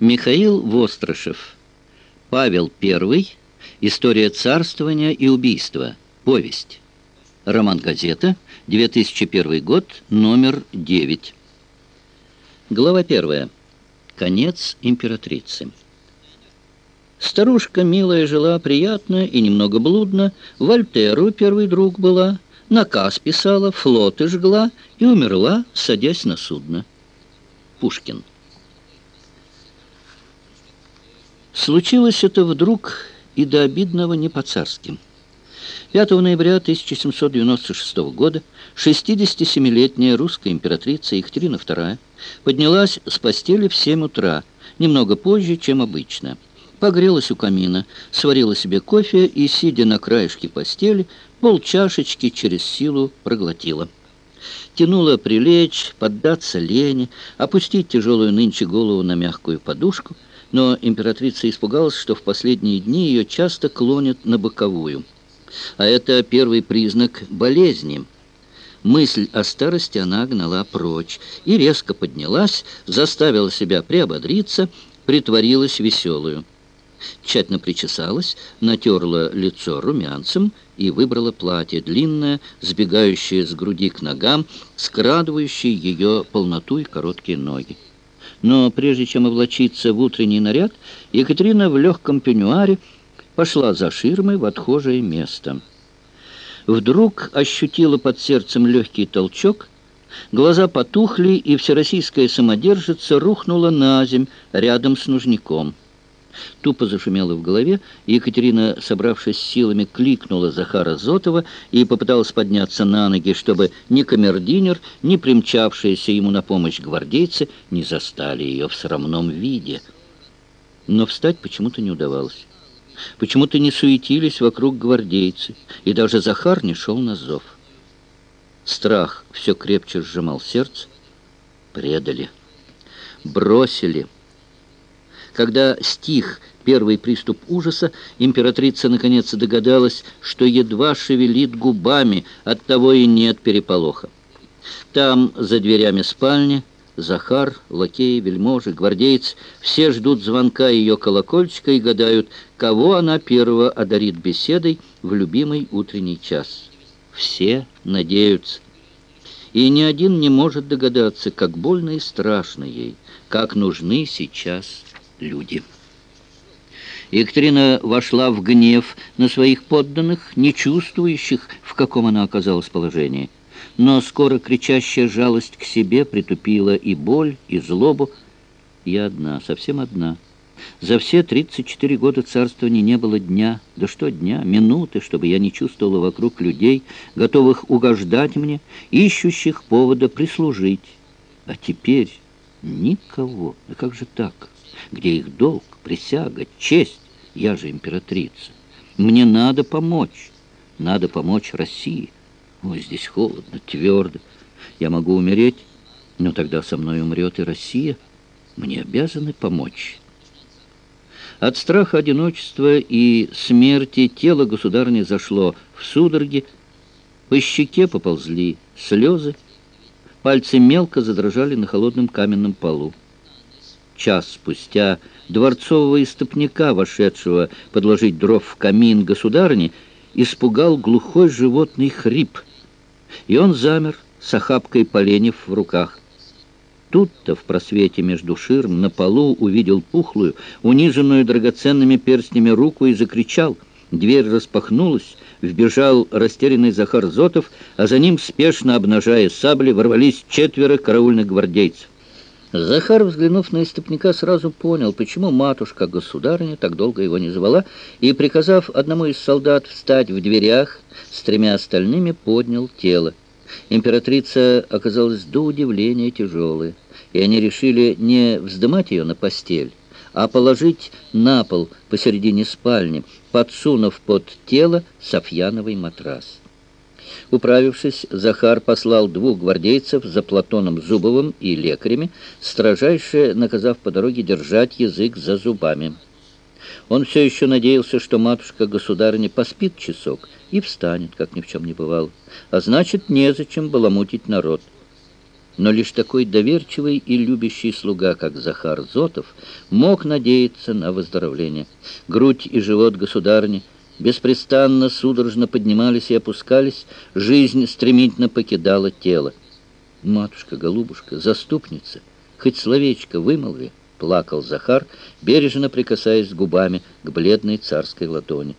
Михаил Вострышев. Павел I. История царствования и убийства. Повесть. Роман «Газета», 2001 год, номер 9. Глава 1. Конец императрицы. Старушка милая жила приятно и немного блудно, Вольтеру первый друг была, наказ писала, флоты жгла и умерла, садясь на судно. Пушкин. Случилось это вдруг и до обидного не по-царски. 5 ноября 1796 года 67-летняя русская императрица Екатерина II поднялась с постели в 7 утра, немного позже, чем обычно. Погрелась у камина, сварила себе кофе и, сидя на краешке постели, полчашечки через силу проглотила. Тянула прилечь, поддаться лени, опустить тяжелую нынче голову на мягкую подушку — но императрица испугалась, что в последние дни ее часто клонят на боковую. А это первый признак болезни. Мысль о старости она гнала прочь и резко поднялась, заставила себя приободриться, притворилась веселую. Тщательно причесалась, натерла лицо румянцем и выбрала платье длинное, сбегающее с груди к ногам, скрадывающее ее полноту и короткие ноги. Но прежде чем облачиться в утренний наряд, Екатерина в легком пеньюаре пошла за ширмой в отхожее место. Вдруг ощутила под сердцем легкий толчок, глаза потухли, и всероссийская самодержица рухнула на земь рядом с нужником. Тупо зашумело в голове, Екатерина, собравшись силами, кликнула Захара Зотова и попыталась подняться на ноги, чтобы ни камердинер, ни примчавшиеся ему на помощь гвардейцы не застали ее в срамном виде. Но встать почему-то не удавалось. Почему-то не суетились вокруг гвардейцы, и даже Захар не шел на зов. Страх все крепче сжимал сердце. Предали. Бросили. Когда стих первый приступ ужаса, императрица наконец догадалась, что едва шевелит губами, от того и нет переполоха. Там, за дверями спальни, Захар, лакеи, вельможи, гвардейцы, все ждут звонка ее колокольчика и гадают, кого она первого одарит беседой в любимый утренний час. Все надеются. И ни один не может догадаться, как больно и страшно ей, как нужны сейчас люди. Екатерина вошла в гнев на своих подданных, не чувствующих, в каком она оказалась положении. Но скоро кричащая жалость к себе притупила и боль, и злобу. Я одна, совсем одна. За все 34 года царствования не было дня, да что дня, минуты, чтобы я не чувствовала вокруг людей, готовых угождать мне, ищущих повода прислужить. А теперь никого. Да как же так? Где их долг, присяга, честь. Я же императрица. Мне надо помочь. Надо помочь России. Ой, здесь холодно, твердо. Я могу умереть, но тогда со мной умрет и Россия. Мне обязаны помочь. От страха одиночества и смерти тело государни зашло в судороги, по щеке поползли слезы, пальцы мелко задрожали на холодном каменном полу час спустя дворцового истопника, вошедшего подложить дров в камин государни, испугал глухой животный хрип, и он замер с охапкой поленьев в руках. Тут-то в просвете между ширм на полу увидел пухлую, униженную драгоценными перстнями руку и закричал. Дверь распахнулась, вбежал растерянный Захар Зотов, а за ним, спешно обнажая сабли, ворвались четверо караульных гвардейцев. Захар, взглянув на истопника, сразу понял, почему матушка-государыня так долго его не звала, и, приказав одному из солдат встать в дверях, с тремя остальными поднял тело. Императрица оказалась до удивления тяжелой, и они решили не вздымать ее на постель, а положить на пол посередине спальни, подсунув под тело софьяновый матрас. Управившись, Захар послал двух гвардейцев за Платоном Зубовым и лекарями, строжайше наказав по дороге держать язык за зубами. Он все еще надеялся, что матушка-государыня поспит часок и встанет, как ни в чем не бывало, а значит, незачем баламутить народ. Но лишь такой доверчивый и любящий слуга, как Захар Зотов, мог надеяться на выздоровление. Грудь и живот государни беспрестанно судорожно поднимались и опускались, жизнь стремительно покидала тело. «Матушка, голубушка, заступница, хоть словечко вымолви!» — плакал Захар, бережно прикасаясь губами к бледной царской ладони.